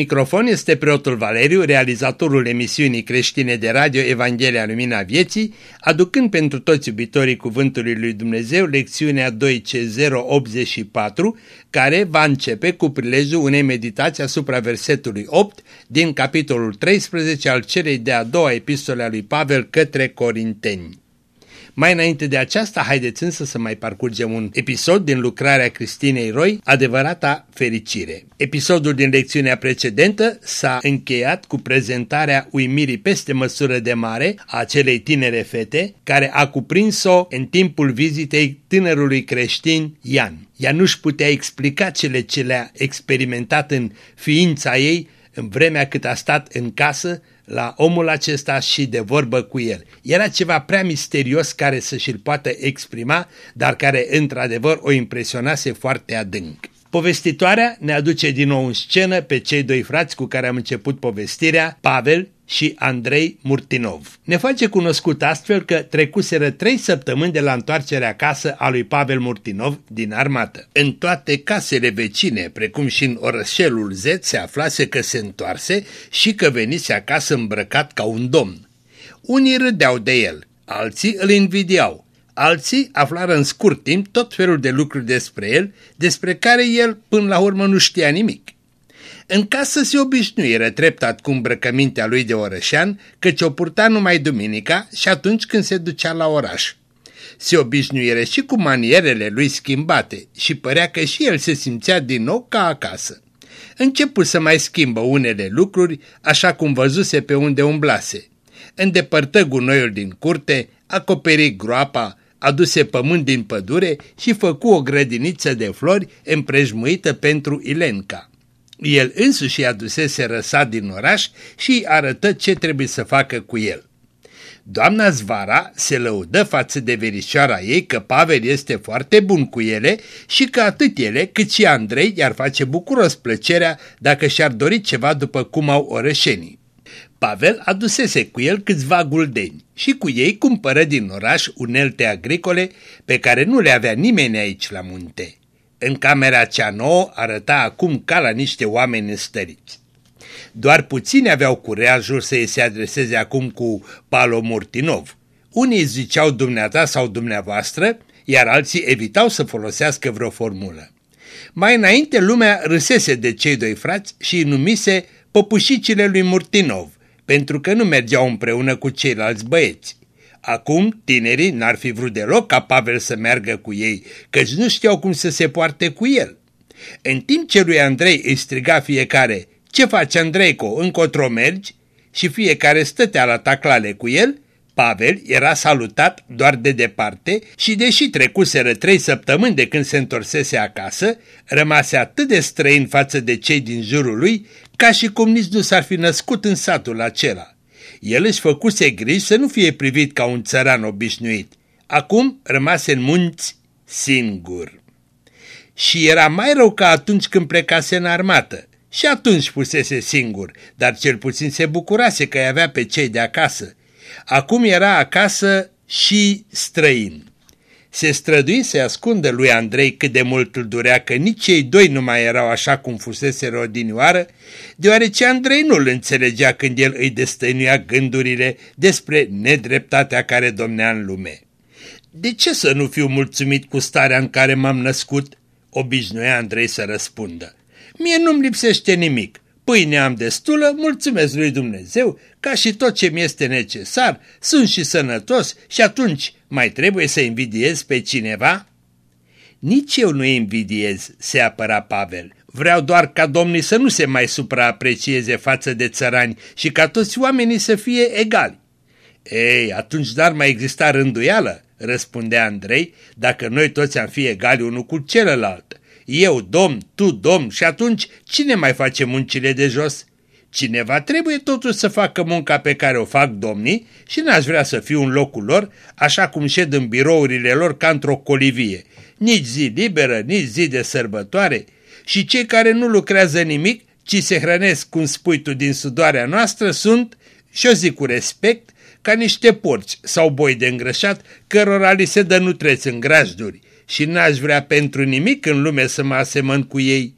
La microfon este preotul Valeriu, realizatorul emisiunii creștine de radio Evanghelia Lumina Vieții, aducând pentru toți iubitorii Cuvântului Lui Dumnezeu lecțiunea 2C084, care va începe cu prilejul unei meditații asupra versetului 8 din capitolul 13 al celei de-a doua epistole a lui Pavel către Corinteni. Mai înainte de aceasta, haideți însă să mai parcurgem un episod din lucrarea Cristinei Roy, Adevărata Fericire. Episodul din lecțiunea precedentă s-a încheiat cu prezentarea uimirii peste măsură de mare a acelei tinere fete, care a cuprins-o în timpul vizitei tânărului creștin Ian. Ea nu-și putea explica cele ce le-a experimentat în ființa ei în vremea cât a stat în casă la omul acesta și de vorbă cu el. Era ceva prea misterios care să și-l poată exprima, dar care într-adevăr o impresionase foarte adânc. Povestitoarea ne aduce din nou în scenă pe cei doi frați cu care am început povestirea, Pavel și Andrei Murtinov. Ne face cunoscut astfel că trecuseră trei săptămâni de la întoarcerea acasă a lui Pavel Murtinov din armată. În toate casele vecine, precum și în orășelul Z, se aflase că se întoarse și că venise acasă îmbrăcat ca un domn. Unii râdeau de el, alții îl invidiau, alții aflară în scurt timp tot felul de lucruri despre el, despre care el până la urmă nu știa nimic. În casă se obișnuire treptat cu îmbrăcămintea lui de orășean, căci o purta numai duminica și atunci când se ducea la oraș. Se obișnuire și cu manierele lui schimbate și părea că și el se simțea din nou ca acasă. Începu să mai schimbă unele lucruri, așa cum văzuse pe unde umblase. Îndepărtă gunoiul din curte, acoperi groapa, aduse pământ din pădure și făcu o grădiniță de flori împrejmuită pentru Ilenca. El însuși adusese răsat din oraș și îi arătă ce trebuie să facă cu el. Doamna Zvara se lăudă față de verișoara ei că Pavel este foarte bun cu ele și că atât ele cât și Andrei i-ar face bucuros plăcerea dacă și-ar dori ceva după cum au orășenii. Pavel adusese cu el câțiva guldeni și cu ei cumpără din oraș unelte agricole pe care nu le avea nimeni aici la munte. În camera cea nouă arăta acum ca la niște oameni înstăriți. Doar puțini aveau curajul să îi se adreseze acum cu Palo Murtinov. Unii ziceau dumneata sau dumneavoastră, iar alții evitau să folosească vreo formulă. Mai înainte lumea râsese de cei doi frați și îi numise păpușicile lui Murtinov, pentru că nu mergeau împreună cu ceilalți băieți. Acum tinerii n-ar fi vrut deloc ca Pavel să meargă cu ei, căci nu știau cum să se poarte cu el. În timp ce lui Andrei îi striga fiecare, ce faci Andreico, încotro mergi? Și fiecare stătea la taclale cu el, Pavel era salutat doar de departe și deși trecuseră trei săptămâni de când se întorsese acasă, rămase atât de străin față de cei din jurul lui, ca și cum nici nu s-ar fi născut în satul acela. El își făcuse griji să nu fie privit ca un țăran obișnuit. Acum rămase în munți singur. Și era mai rău ca atunci când plecase în armată. Și atunci pusese singur, dar cel puțin se bucurase că îi avea pe cei de acasă. Acum era acasă și străin. Se strădui să ascundă lui Andrei cât de mult îl durea că nici cei doi nu mai erau așa cum fusese odinioară, deoarece Andrei nu-l înțelegea când el îi destăinuia gândurile despre nedreptatea care domnea în lume. De ce să nu fiu mulțumit cu starea în care m-am născut?" obișnuia Andrei să răspundă. Mie nu-mi lipsește nimic. Pâine am destulă, mulțumesc lui Dumnezeu, ca și tot ce mi este necesar, sunt și sănătos și atunci mai trebuie să invidiez pe cineva? Nici eu nu invidiez, se apăra Pavel. Vreau doar ca domnii să nu se mai supraaprecieze față de țărani și ca toți oamenii să fie egali. Ei, atunci n-ar mai exista rânduială, răspundea Andrei, dacă noi toți am fi egali unul cu celălalt. Eu domn, tu domn și atunci cine mai face muncile de jos? Cineva trebuie totuși să facă munca pe care o fac domnii și n-aș vrea să fiu în locul lor, așa cum șed în birourile lor ca într-o colivie. Nici zi liberă, nici zi de sărbătoare. Și cei care nu lucrează nimic, ci se hrănesc, cum spui tu, din sudoarea noastră, sunt, și o zic cu respect, ca niște porci sau boi de îngrășat, cărora li se dă nutreți în grajduri și n-aș vrea pentru nimic în lume să mă asemăn cu ei.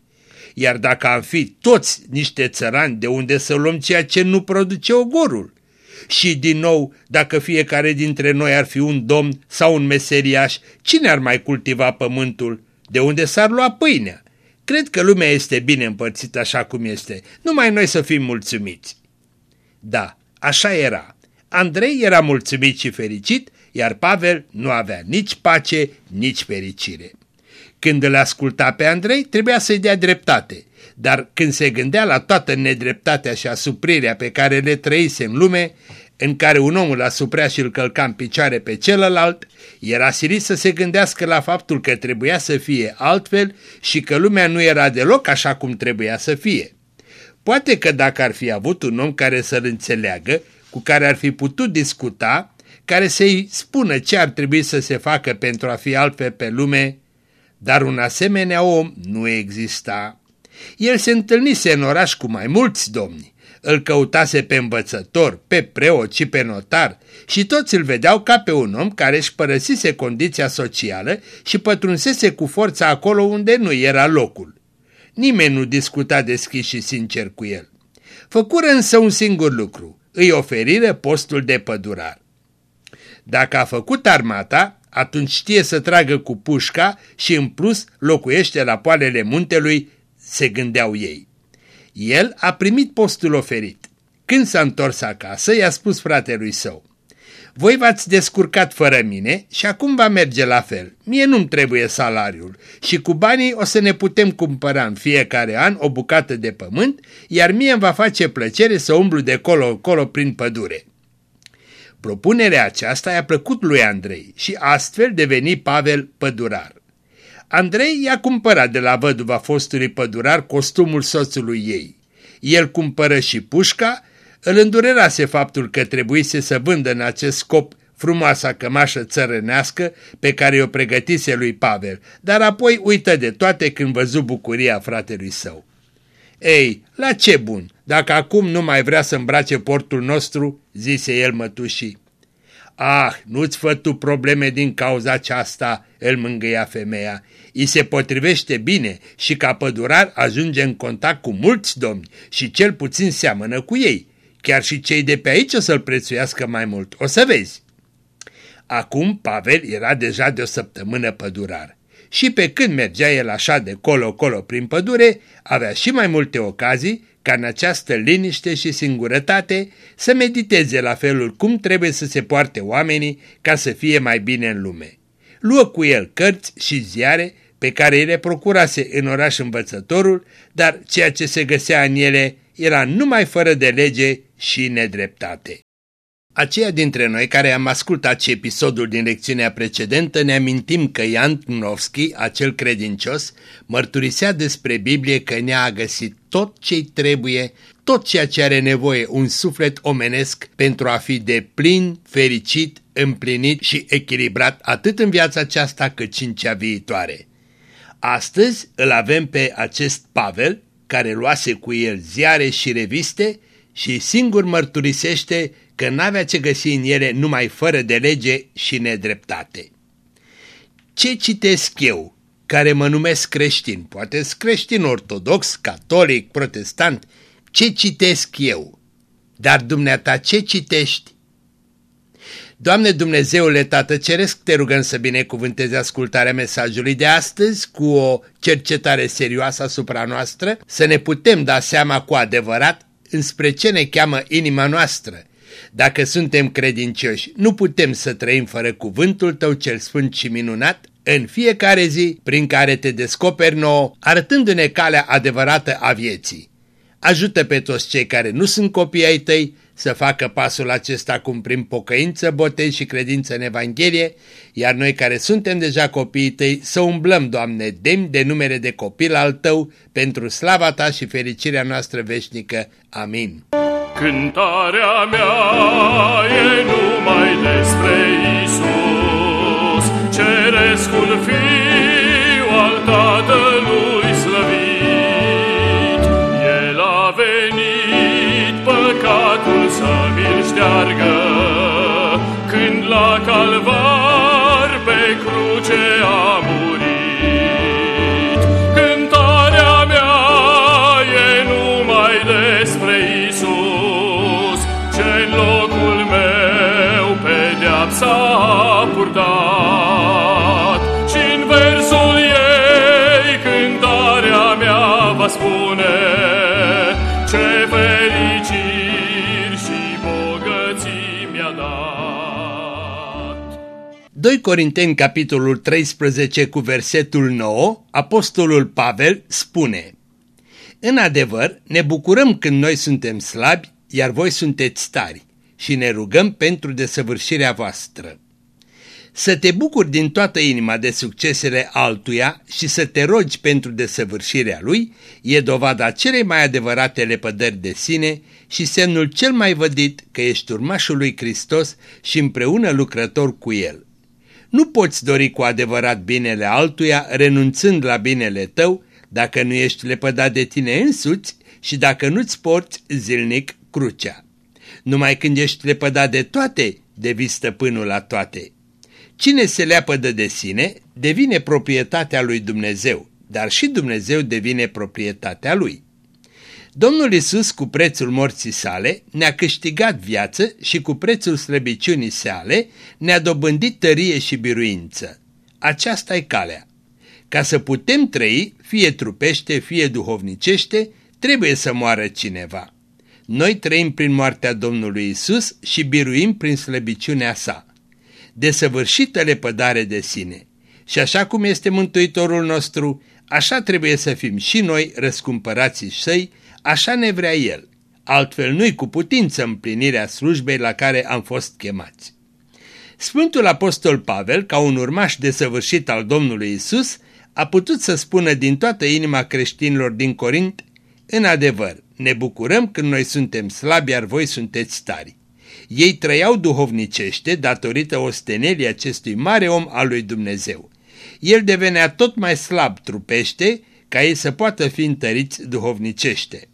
iar dacă am fi toți niște țărani, de unde să luăm ceea ce nu produce ogorul? Și din nou, dacă fiecare dintre noi ar fi un domn sau un meseriaș, cine ar mai cultiva pământul? De unde s-ar lua pâinea? Cred că lumea este bine împărțită așa cum este, numai noi să fim mulțumiți. Da, așa era. Andrei era mulțumit și fericit, iar Pavel nu avea nici pace, nici fericire. Când îl asculta pe Andrei, trebuia să-i dea dreptate, dar când se gândea la toată nedreptatea și asuprirea pe care le trăise în lume, în care un om îl asuprea și îl călca în picioare pe celălalt, era silit să se gândească la faptul că trebuia să fie altfel și că lumea nu era deloc așa cum trebuia să fie. Poate că dacă ar fi avut un om care să-l înțeleagă, cu care ar fi putut discuta, care să-i spună ce ar trebui să se facă pentru a fi altfel pe lume, dar un asemenea om nu exista. El se întâlnise în oraș cu mai mulți domni, îl căutase pe învățător, pe preot și pe notar și toți îl vedeau ca pe un om care își părăsise condiția socială și pătrunsese cu forța acolo unde nu era locul. Nimeni nu discuta deschis și sincer cu el. Făcură însă un singur lucru, îi oferire postul de pădurar. Dacă a făcut armata, atunci știe să tragă cu pușca și în plus locuiește la poalele muntelui, se gândeau ei. El a primit postul oferit. Când s-a întors acasă, i-a spus fratelui său, voi v-ați descurcat fără mine și acum va merge la fel. Mie nu-mi trebuie salariul și cu banii o să ne putem cumpăra în fiecare an o bucată de pământ, iar mie îmi va face plăcere să umblu de colo-colo prin pădure. Propunerea aceasta i-a plăcut lui Andrei și astfel deveni Pavel pădurar. Andrei i-a cumpărat de la văduva fostului pădurar costumul soțului ei. El cumpără și pușca, îl îndurerase faptul că trebuise să vândă în acest scop frumoasa cămașă țărănească pe care o pregătise lui Pavel, dar apoi uită de toate când văzu bucuria fratelui său. Ei, la ce bun, dacă acum nu mai vrea să îmbrace portul nostru, zise el mătușii. Ah, nu-ți fă tu probleme din cauza aceasta, îl mângâia femeia. I se potrivește bine și ca pădurar ajunge în contact cu mulți domni și cel puțin seamănă cu ei. Chiar și cei de pe aici o să-l prețuiască mai mult, o să vezi. Acum Pavel era deja de o săptămână pădurar și pe când mergea el așa de colo-colo prin pădure, avea și mai multe ocazii ca în această liniște și singurătate să mediteze la felul cum trebuie să se poarte oamenii ca să fie mai bine în lume. Luă cu el cărți și ziare pe care îi le procurase în oraș învățătorul, dar ceea ce se găsea în ele era numai fără de lege și nedreptate. Aceia dintre noi care am ascultat și episodul din lecțiunea precedentă ne amintim că Ian Tnovski, acel credincios, mărturisea despre Biblie că ne-a găsit tot ce trebuie, tot ceea ce are nevoie un suflet omenesc pentru a fi de plin, fericit, împlinit și echilibrat atât în viața aceasta cât și în cea viitoare. Astăzi îl avem pe acest Pavel, care luase cu el ziare și reviste și singur mărturisește că n-avea ce găsi în ele numai fără de lege și nedreptate. Ce citesc eu, care mă numesc creștin, poate creștin ortodox, catolic, protestant, ce citesc eu? Dar dumneata ce citești? Doamne Dumnezeule Tată Ceresc, te rugăm să binecuvântezi ascultarea mesajului de astăzi cu o cercetare serioasă asupra noastră, să ne putem da seama cu adevărat înspre ce ne cheamă inima noastră. Dacă suntem credincioși, nu putem să trăim fără cuvântul Tău cel sfânt și minunat, în fiecare zi prin care te descoperi nouă, arătându-ne calea adevărată a vieții. Ajută pe toți cei care nu sunt copii ai tăi să facă pasul acesta cum prin pocăință, botez și credință în Evanghelie, iar noi care suntem deja copiii tăi să umblăm, Doamne, demn de numere de copil al tău, pentru slava ta și fericirea noastră veșnică. Amin. Cântarea mea e numai despre Isus, cerescul fiu al Tatălui la 2 Corinteni, capitolul 13, cu versetul 9, apostolul Pavel spune În adevăr, ne bucurăm când noi suntem slabi, iar voi sunteți tari și ne rugăm pentru desăvârșirea voastră. Să te bucuri din toată inima de succesele altuia și să te rogi pentru desăvârșirea lui e dovada celei mai adevărate lepădări de sine și semnul cel mai vădit că ești urmașul lui Hristos și împreună lucrător cu el. Nu poți dori cu adevărat binele altuia renunțând la binele tău dacă nu ești lepădat de tine însuți și dacă nu-ți porți zilnic crucea. Numai când ești lepădat de toate, devii stăpânul la toate. Cine se leapădă de sine, devine proprietatea lui Dumnezeu, dar și Dumnezeu devine proprietatea lui. Domnul Isus, cu prețul morții sale, ne-a câștigat viață și cu prețul slăbiciunii sale ne-a dobândit tărie și biruință. Aceasta e calea. Ca să putem trăi, fie trupește, fie duhovnicește, trebuie să moară cineva. Noi trăim prin moartea Domnului Isus și biruim prin slăbiciunea sa. Desăvârșită lepădare de sine. Și așa cum este Mântuitorul nostru, așa trebuie să fim și noi răscumpărații săi, așa ne vrea El. Altfel nu-i cu putință împlinirea slujbei la care am fost chemați. Sfântul Apostol Pavel, ca un urmaș desăvârșit al Domnului Isus, a putut să spună din toată inima creștinilor din Corint, în adevăr, ne bucurăm când noi suntem slabi, iar voi sunteți tari. Ei trăiau duhovnicește datorită ostenelii acestui mare om al lui Dumnezeu. El devenea tot mai slab trupește ca ei să poată fi întăriți duhovnicește.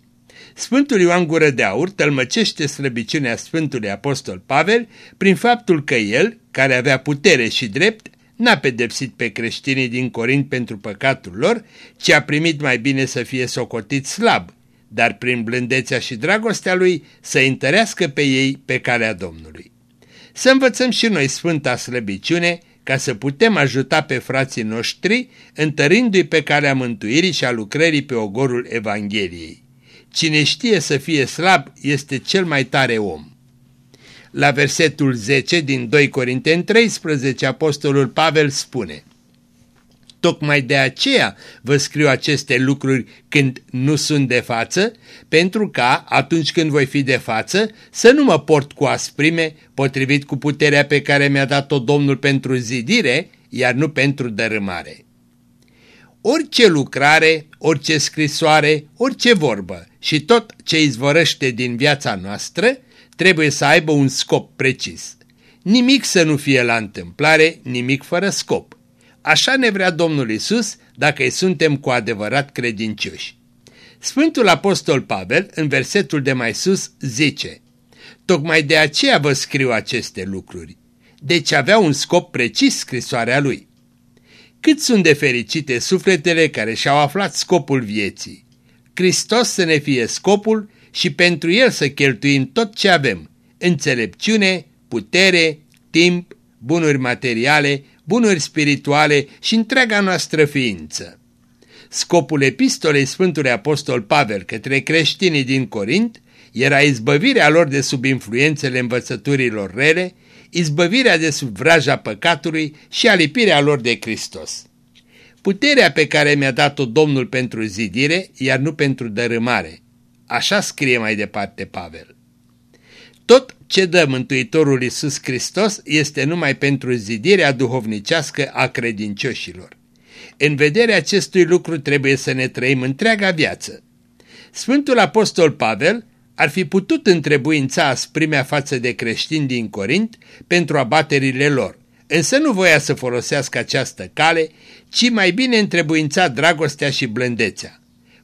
Sfântul Ioan Gură de Aur tălmăcește slăbiciunea Sfântului Apostol Pavel prin faptul că el, care avea putere și drept, n-a pedepsit pe creștinii din Corint pentru păcatul lor, ci a primit mai bine să fie socotit slab, dar prin blândețea și dragostea lui să întărească pe ei pe calea Domnului. Să învățăm și noi sfânta slăbiciune ca să putem ajuta pe frații noștri întărindu-i pe calea mântuirii și a lucrării pe ogorul Evangheliei. Cine știe să fie slab este cel mai tare om. La versetul 10 din 2 Corinteni 13, apostolul Pavel spune Tocmai de aceea vă scriu aceste lucruri când nu sunt de față, pentru ca, atunci când voi fi de față, să nu mă port cu asprime, potrivit cu puterea pe care mi-a dat-o Domnul pentru zidire, iar nu pentru dărâmare. Orice lucrare, orice scrisoare, orice vorbă și tot ce izvorăște din viața noastră trebuie să aibă un scop precis. Nimic să nu fie la întâmplare, nimic fără scop. Așa ne vrea Domnul Isus dacă îi suntem cu adevărat credincioși. Sfântul Apostol Pavel, în versetul de mai sus, zice Tocmai de aceea vă scriu aceste lucruri. Deci avea un scop precis scrisoarea lui. Cât sunt de fericite sufletele care și-au aflat scopul vieții. Hristos să ne fie scopul și pentru El să cheltuim tot ce avem, înțelepciune, putere, timp, bunuri materiale, bunuri spirituale și întreaga noastră ființă. Scopul epistolei Sfântului Apostol Pavel către creștinii din Corint era izbăvirea lor de sub influențele învățăturilor rele, izbăvirea de sub vraja păcatului și alipirea lor de Hristos. Puterea pe care mi-a dat-o Domnul pentru zidire, iar nu pentru dărâmare. Așa scrie mai departe Pavel. Tot ce dă Mântuitorul Iisus Hristos este numai pentru zidirea duhovnicească a credincioșilor. În vederea acestui lucru trebuie să ne trăim întreaga viață. Sfântul Apostol Pavel ar fi putut întrebuința asprimea față de creștini din Corint pentru abaterile lor, însă nu voia să folosească această cale, ci mai bine întrebuința dragostea și blândețea.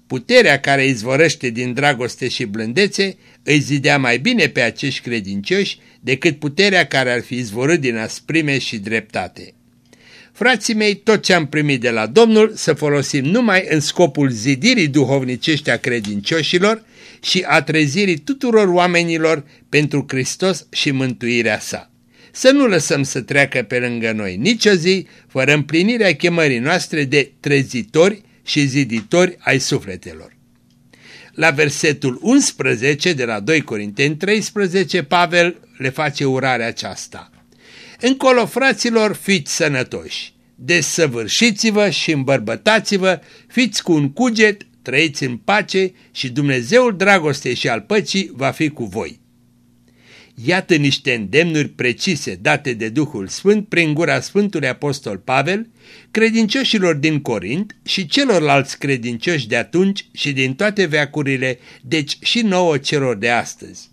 Puterea care izvorăște din dragoste și blândețe îi zidea mai bine pe acești credincioși decât puterea care ar fi izvorât din asprime și dreptate. Frații mei, tot ce am primit de la Domnul să folosim numai în scopul zidirii duhovnicești a credincioșilor și a trezirii tuturor oamenilor pentru Hristos și mântuirea sa. Să nu lăsăm să treacă pe lângă noi nicio zi fără împlinirea chemării noastre de trezitori și ziditori ai sufletelor. La versetul 11 de la 2 Corinteni 13, Pavel le face urarea aceasta. Încolo, fraților, fiți sănătoși, desăvârșiți-vă și îmbărbătați-vă, fiți cu un cuget, trăiți în pace și Dumnezeul dragostei și al păcii va fi cu voi. Iată niște îndemnuri precise date de Duhul Sfânt prin gura Sfântului Apostol Pavel, credincioșilor din Corint și celorlalți credincioși de atunci și din toate veacurile, deci și nouă celor de astăzi.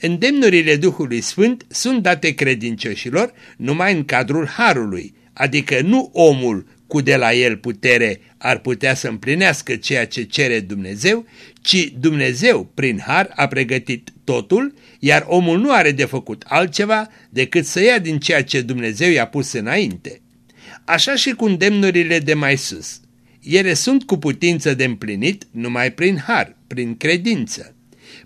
Îndemnurile Duhului Sfânt sunt date credincioșilor numai în cadrul Harului, adică nu omul cu de la el putere ar putea să împlinească ceea ce cere Dumnezeu, ci Dumnezeu prin Har a pregătit totul, iar omul nu are de făcut altceva decât să ia din ceea ce Dumnezeu i-a pus înainte. Așa și cu îndemnurile de mai sus. Ele sunt cu putință de împlinit numai prin Har, prin credință.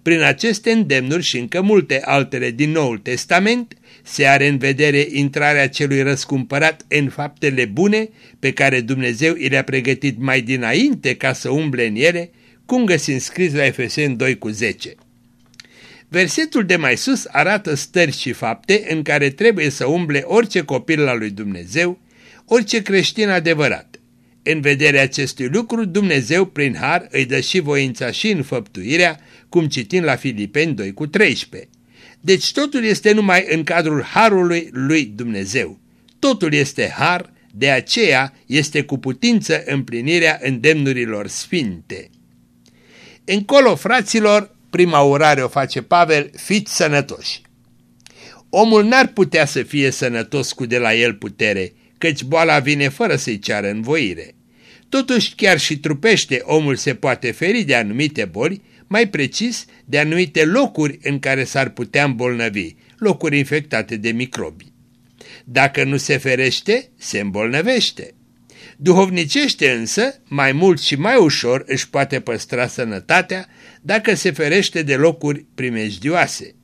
Prin aceste îndemnuri și încă multe altele din Noul Testament se are în vedere intrarea celui răscumpărat în faptele bune pe care Dumnezeu i le-a pregătit mai dinainte ca să umble în ele, cum găsim scris la Efeseni 2 cu 10. Versetul de mai sus arată stări și fapte în care trebuie să umble orice copil al lui Dumnezeu, orice creștin adevărat. În vederea acestui lucru, Dumnezeu prin har îi dă și voința și înfăptuirea, cum citim la Filipeni 2 cu 13. Deci totul este numai în cadrul harului lui Dumnezeu. Totul este har, de aceea este cu putință împlinirea îndemnurilor sfinte. Încolo, fraților, prima urare o face Pavel, fiți sănătoși. Omul n-ar putea să fie sănătos cu de la el putere, căci boala vine fără să-i ceară învoire. Totuși, chiar și trupește, omul se poate feri de anumite boli, mai precis de anumite locuri în care s-ar putea îmbolnăvi, locuri infectate de microbi. Dacă nu se ferește, se îmbolnăvește. Duhovnicește însă, mai mult și mai ușor își poate păstra sănătatea dacă se ferește de locuri primejdioase.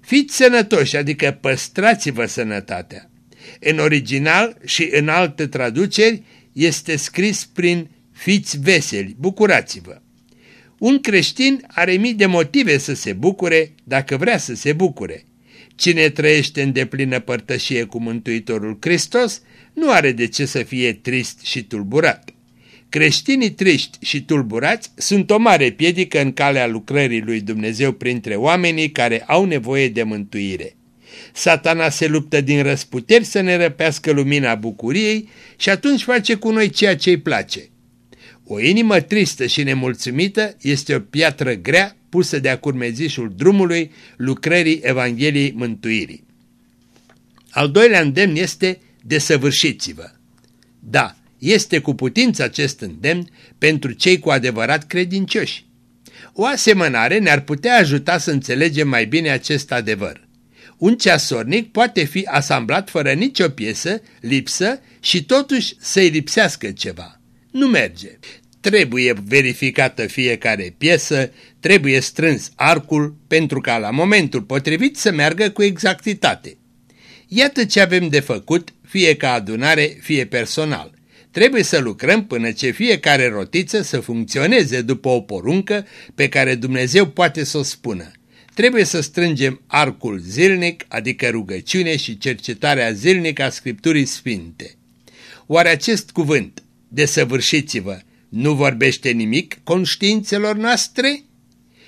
Fiți sănătoși, adică păstrați-vă sănătatea. În original și în alte traduceri este scris prin fiți veseli, bucurați-vă. Un creștin are mii de motive să se bucure dacă vrea să se bucure. Cine trăiește în deplină părtășie cu Mântuitorul Hristos nu are de ce să fie trist și tulburat. Creștinii triști și tulburați sunt o mare piedică în calea lucrării lui Dumnezeu printre oamenii care au nevoie de mântuire. Satana se luptă din răsputeri să ne răpească lumina bucuriei și atunci face cu noi ceea ce îi place. O inimă tristă și nemulțumită este o piatră grea pusă de-a curmezișul drumului lucrării Evangheliei Mântuirii. Al doilea îndemn este desăvârșiți-vă. Da, este cu putință acest îndemn pentru cei cu adevărat credincioși. O asemănare ne-ar putea ajuta să înțelegem mai bine acest adevăr. Un ceasornic poate fi asamblat fără nicio piesă, lipsă și totuși să-i lipsească ceva. Nu merge. Trebuie verificată fiecare piesă, trebuie strâns arcul pentru ca la momentul potrivit să meargă cu exactitate. Iată ce avem de făcut, fie ca adunare, fie personal. Trebuie să lucrăm până ce fiecare rotiță să funcționeze după o poruncă pe care Dumnezeu poate să o spună. Trebuie să strângem arcul zilnic, adică rugăciune și cercetarea zilnică a Scripturii Sfinte. Oare acest cuvânt, desăvârșiți-vă, nu vorbește nimic conștiințelor noastre?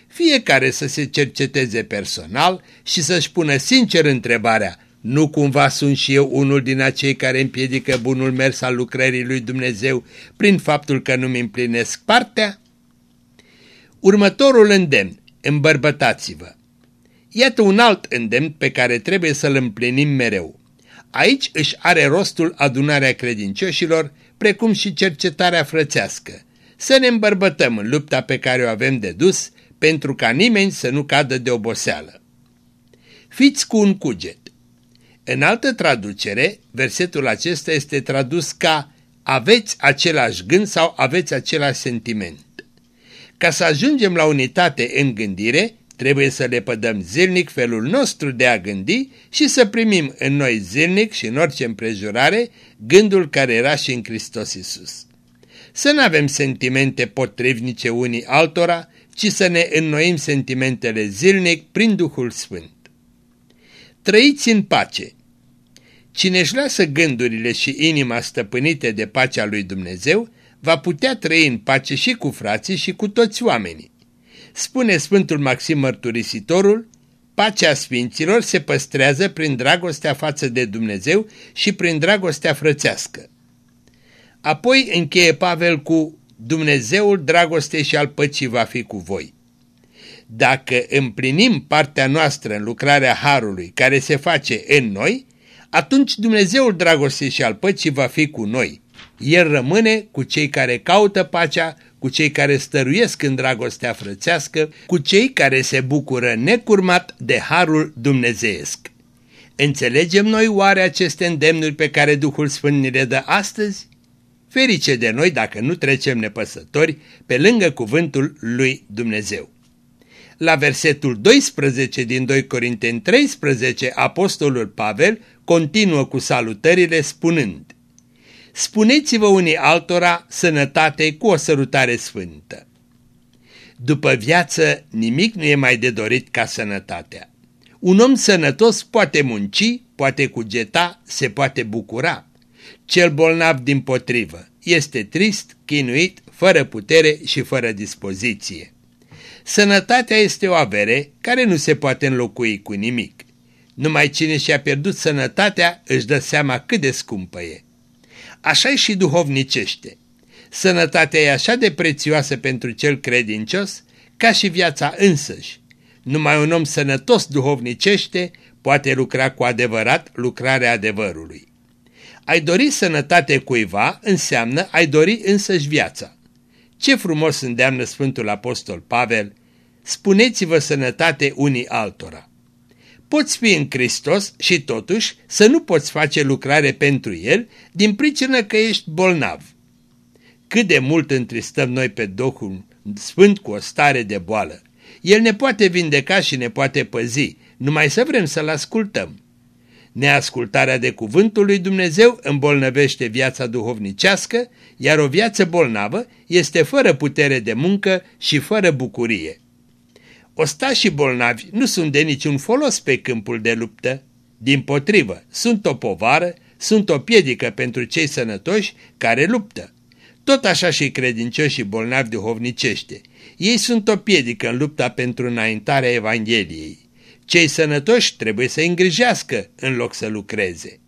Fiecare să se cerceteze personal și să-și pună sincer întrebarea, nu cumva sunt și eu unul din acei care împiedică bunul mers al lucrării lui Dumnezeu prin faptul că nu-mi împlinesc partea? Următorul îndemn, îmbărbătați-vă. Iată un alt îndemn pe care trebuie să-l împlinim mereu. Aici își are rostul adunarea credincioșilor, precum și cercetarea frățească. Să ne îmbărbătăm în lupta pe care o avem de dus, pentru ca nimeni să nu cadă de oboseală. Fiți cu un cuget. În altă traducere, versetul acesta este tradus ca aveți același gând sau aveți același sentiment. Ca să ajungem la unitate în gândire, Trebuie să le pădăm zilnic felul nostru de a gândi și să primim în noi zilnic și în orice împrejurare gândul care era și în Hristos Isus. Să nu avem sentimente potrivnice unii altora, ci să ne înnoim sentimentele zilnic prin Duhul Sfânt. Trăiți în pace. Cine își lasă gândurile și inima stăpânite de pacea lui Dumnezeu, va putea trăi în pace și cu frații și cu toți oamenii. Spune Sfântul Maxim Mărturisitorul, pacea sfinților se păstrează prin dragostea față de Dumnezeu și prin dragostea frățească. Apoi încheie Pavel cu Dumnezeul dragostei și al păcii va fi cu voi. Dacă împlinim partea noastră în lucrarea Harului care se face în noi, atunci Dumnezeul dragostei și al păcii va fi cu noi. El rămâne cu cei care caută pacea, cu cei care stăruiesc în dragostea frățească, cu cei care se bucură necurmat de Harul dumnezeiesc. Înțelegem noi oare aceste îndemnuri pe care Duhul Sfânt ni le dă astăzi? Ferice de noi dacă nu trecem nepăsători pe lângă cuvântul lui Dumnezeu. La versetul 12 din 2 Corinteni 13, apostolul Pavel continuă cu salutările spunând Spuneți-vă unii altora sănătate cu o sărutare sfântă. După viață nimic nu e mai de dorit ca sănătatea. Un om sănătos poate munci, poate cugeta, se poate bucura. Cel bolnav din potrivă este trist, chinuit, fără putere și fără dispoziție. Sănătatea este o avere care nu se poate înlocui cu nimic. Numai cine și-a pierdut sănătatea își dă seama cât de scumpă e. așa și duhovnicește. Sănătatea e așa de prețioasă pentru cel credincios ca și viața însăși. Numai un om sănătos duhovnicește poate lucra cu adevărat lucrarea adevărului. Ai dori sănătate cuiva înseamnă ai dori însăși viața. Ce frumos îndeamnă Sfântul Apostol Pavel, spuneți-vă sănătate unii altora. Poți fi în Hristos și totuși să nu poți face lucrare pentru El din pricină că ești bolnav. Cât de mult întristăm noi pe Duhul Sfânt cu o stare de boală. El ne poate vindeca și ne poate păzi, numai să vrem să-L ascultăm. Neascultarea de cuvântul lui Dumnezeu îmbolnăvește viața duhovnicească, iar o viață bolnavă este fără putere de muncă și fără bucurie. Ostașii bolnavi nu sunt de niciun folos pe câmpul de luptă. Din potrivă, sunt o povară, sunt o piedică pentru cei sănătoși care luptă. Tot așa și credincioșii bolnavi duhovnicește. Ei sunt o piedică în lupta pentru înaintarea Evangheliei. Cei sănătoși trebuie să îngrijească în loc să lucreze.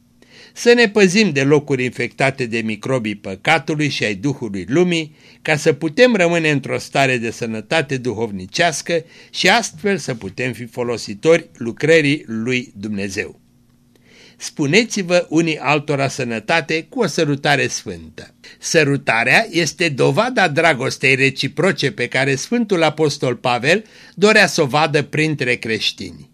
Să ne păzim de locuri infectate de microbii păcatului și ai Duhului lumii, ca să putem rămâne într-o stare de sănătate duhovnicească și astfel să putem fi folositori lucrării lui Dumnezeu. Spuneți-vă unii altora sănătate cu o sărutare sfântă. Sărutarea este dovada dragostei reciproce pe care Sfântul Apostol Pavel dorea să o vadă printre creștini.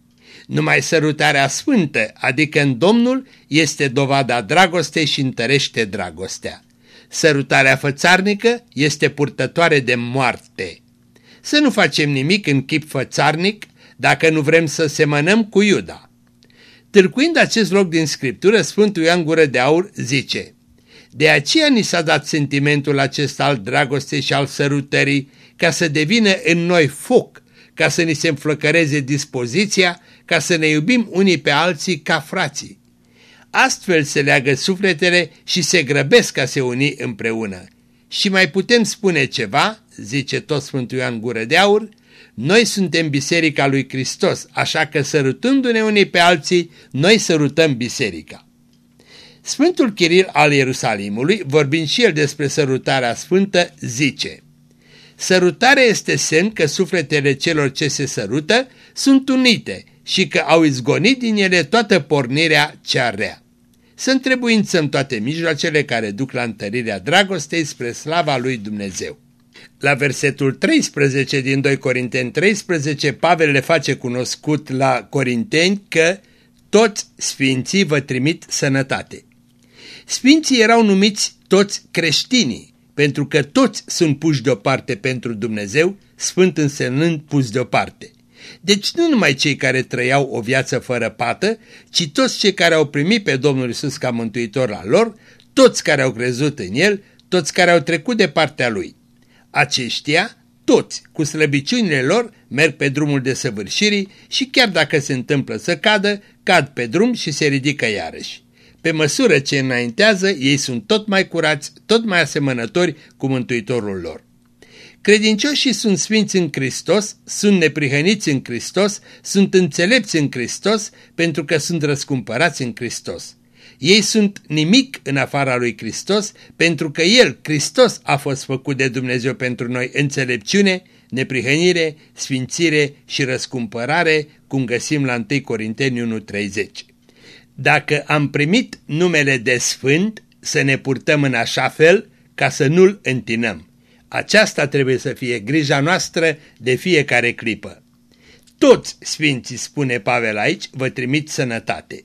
Numai sărutarea sfântă, adică în Domnul, este dovada dragostei și întărește dragostea. Sărutarea fățarnică este purtătoare de moarte. Să nu facem nimic în chip fățarnic dacă nu vrem să semănăm cu Iuda. Târcuind acest loc din Scriptură, Sfântul Ioan Gură de Aur zice De aceea ni s-a dat sentimentul acesta al dragostei și al sărutării ca să devină în noi foc, ca să ni se înflăcăreze dispoziția ca să ne iubim unii pe alții ca frații. Astfel se leagă sufletele și se grăbesc ca se uni împreună. Și mai putem spune ceva, zice tot Sfântul Ioan Gură de Aur, noi suntem Biserica lui Hristos, așa că sărutându-ne unii pe alții, noi sărutăm Biserica. Sfântul Chiril al Ierusalimului, vorbind și el despre sărutarea sfântă, zice Sărutarea este semn că sufletele celor ce se sărută sunt unite și că au izgonit din ele toată pornirea cea rea. Să întrebuințăm toate mijloacele care duc la întărirea dragostei spre slava lui Dumnezeu. La versetul 13 din 2 Corinteni 13, Pavel le face cunoscut la Corinteni că toți sfinții vă trimit sănătate. Sfinții erau numiți toți creștinii, pentru că toți sunt puși deoparte pentru Dumnezeu, sfânt însemnând pus deoparte. Deci nu numai cei care trăiau o viață fără pată, ci toți cei care au primit pe Domnul Isus ca mântuitor la lor, toți care au crezut în El, toți care au trecut de partea Lui. Aceștia, toți, cu slăbiciunile lor, merg pe drumul de săvârșirii și chiar dacă se întâmplă să cadă, cad pe drum și se ridică iarăși. Pe măsură ce înaintează, ei sunt tot mai curați, tot mai asemănători cu Mântuitorul lor. Credincioșii sunt sfinți în Hristos, sunt neprihăniți în Hristos, sunt înțelepți în Hristos pentru că sunt răscumpărați în Hristos. Ei sunt nimic în afara lui Hristos pentru că El, Hristos, a fost făcut de Dumnezeu pentru noi înțelepciune, neprihănire, sfințire și răscumpărare, cum găsim la 1 Corinteni 1.30. Dacă am primit numele de Sfânt, să ne purtăm în așa fel ca să nu-L întinăm. Aceasta trebuie să fie grija noastră de fiecare clipă. Toți sfinții, spune Pavel aici, vă trimit sănătate.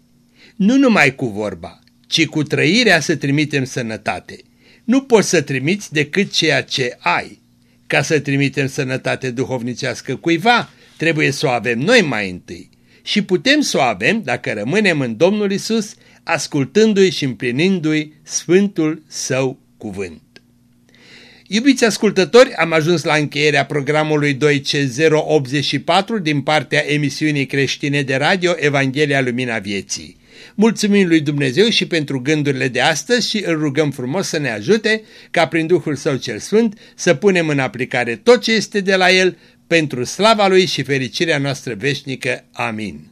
Nu numai cu vorba, ci cu trăirea să trimitem sănătate. Nu poți să trimiți decât ceea ce ai. Ca să trimitem sănătate duhovnicească cuiva, trebuie să o avem noi mai întâi. Și putem să o avem dacă rămânem în Domnul Isus, ascultându-i și împlinindu-i Sfântul Său cuvânt. Iubiți ascultători, am ajuns la încheierea programului 2C084 din partea emisiunii creștine de radio Evanghelia Lumina Vieții. Mulțumim lui Dumnezeu și pentru gândurile de astăzi și îl rugăm frumos să ne ajute ca prin Duhul Său cel Sfânt să punem în aplicare tot ce este de la El pentru slava Lui și fericirea noastră veșnică. Amin.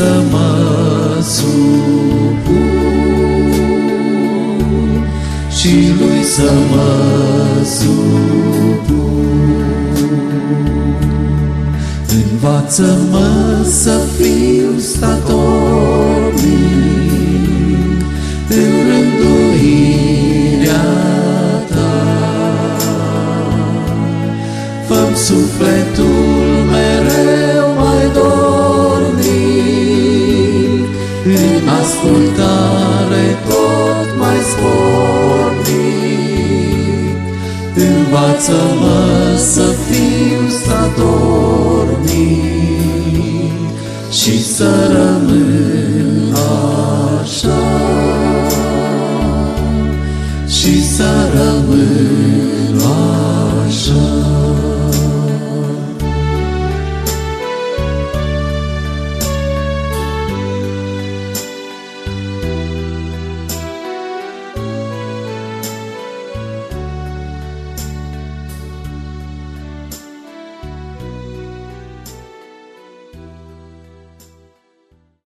să mă supun și lui să mă supun. Învață-mă să fiu statornic în rânduirea fă sufletul Învață-mă să fiu statornic și să rămân așa și să rămân așa.